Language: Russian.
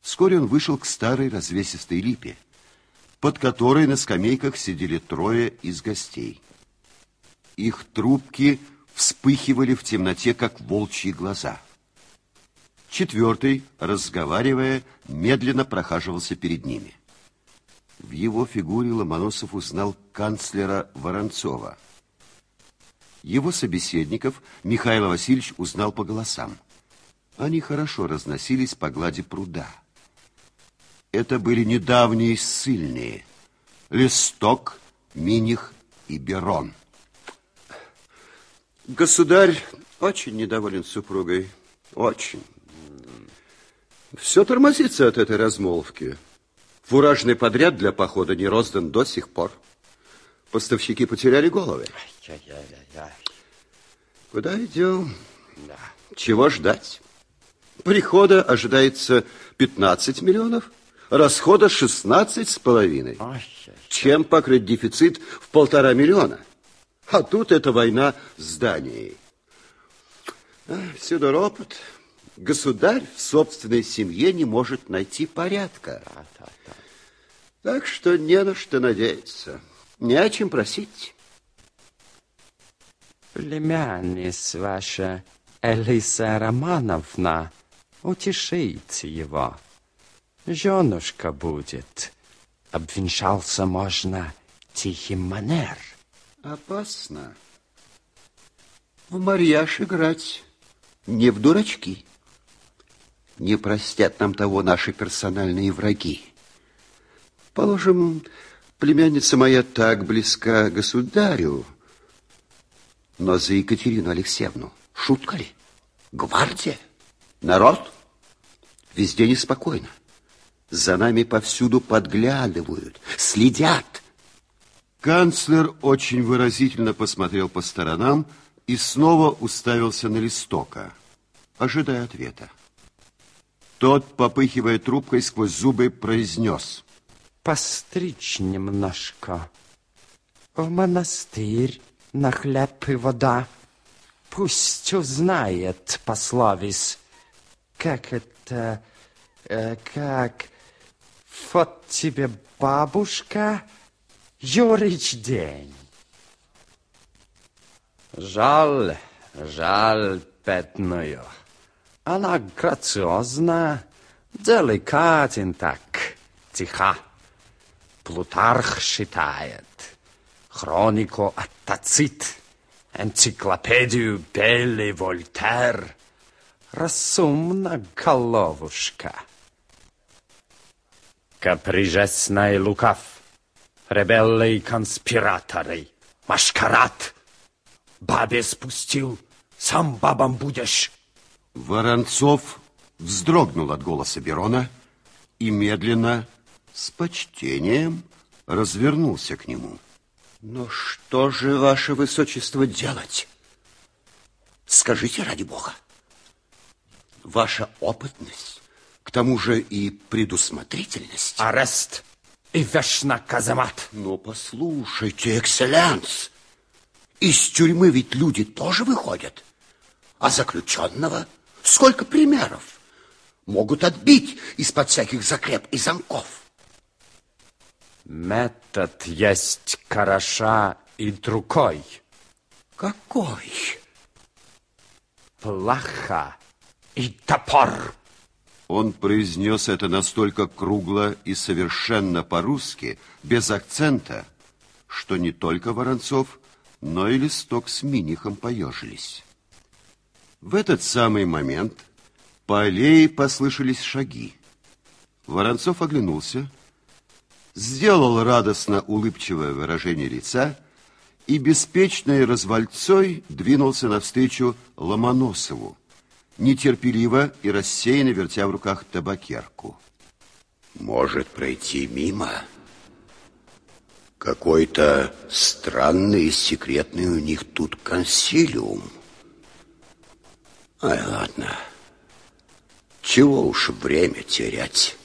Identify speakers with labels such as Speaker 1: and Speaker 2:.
Speaker 1: Вскоре он вышел к старой развесистой липе, под которой на скамейках сидели трое из гостей. Их трубки вспыхивали в темноте, как волчьи глаза. Четвертый, разговаривая, медленно прохаживался перед ними. В его фигуре Ломоносов узнал канцлера Воронцова. Его собеседников Михаил Васильевич узнал по голосам. Они хорошо разносились по глади пруда. Это были недавние ссыльные. Листок, Миних и Берон.
Speaker 2: Государь очень недоволен супругой. Очень. Все тормозится от этой размолвки. Фуражный подряд для похода не роздан до сих пор. Поставщики потеряли головы. Куда идем? Да. Чего ждать? Прихода ожидается 15 миллионов, расхода 16 с половиной. Чем покрыть дефицит в полтора миллиона? А тут эта война с Данией. Всюду ропот. Государь в собственной семье не может найти порядка. Так что не на что надеяться. Не о чем просить.
Speaker 3: Племянница ваша Элиса Романовна, утешите его. Женушка будет. Обвенчался можно тихим манер.
Speaker 2: Опасно. В марьяж играть, не в дурачки. Не простят нам того наши персональные враги. Положим, племянница моя так близка государю, но за Екатерину Алексеевну шутка ли? Гвардия? Народ? Везде неспокойно. За нами повсюду подглядывают, следят.
Speaker 1: Канцлер очень выразительно посмотрел по сторонам и снова уставился на листока, ожидая ответа. Тот, попыхивая трубкой сквозь зубы, произнес.
Speaker 3: Постричь немножко. В монастырь на хлеб и вода. Пусть узнает пословис, как это, э, как... Вот тебе бабушка, Юрич день. Жаль, жаль бедную. Она грациозна, деликатен так, тиха. Плутарх считает, хронику от Тацит, энциклопедию Белли Вольтер. Разумна головушка. Каприжесна и лукав, ребеллы и конспираторы, машкарат. Бабе спустил, сам бабам будешь.
Speaker 1: Воронцов вздрогнул от голоса Берона и медленно, с почтением, развернулся к нему.
Speaker 2: Но что же, ваше высочество, делать? Скажите, ради бога. Ваша опытность, к тому же и предусмотрительность.
Speaker 3: Арест и вешна казамат.
Speaker 2: Но послушайте, экселленс, из тюрьмы ведь люди тоже выходят. А заключенного сколько примеров могут отбить из-под всяких закреп и замков.
Speaker 3: Метод есть хороша и другой.
Speaker 2: Какой?
Speaker 3: Плаха и топор.
Speaker 1: Он произнес это настолько кругло и совершенно по-русски, без акцента, что не только Воронцов, но и Листок с Минихом поежились. В этот самый момент по аллее послышались шаги. Воронцов оглянулся, сделал радостно улыбчивое выражение лица и беспечной развальцой двинулся навстречу Ломоносову, нетерпеливо и рассеянно вертя в руках табакерку.
Speaker 2: Может пройти мимо? Какой-то странный и секретный у них тут консилиум. Ай, ладно. Чего уж время терять?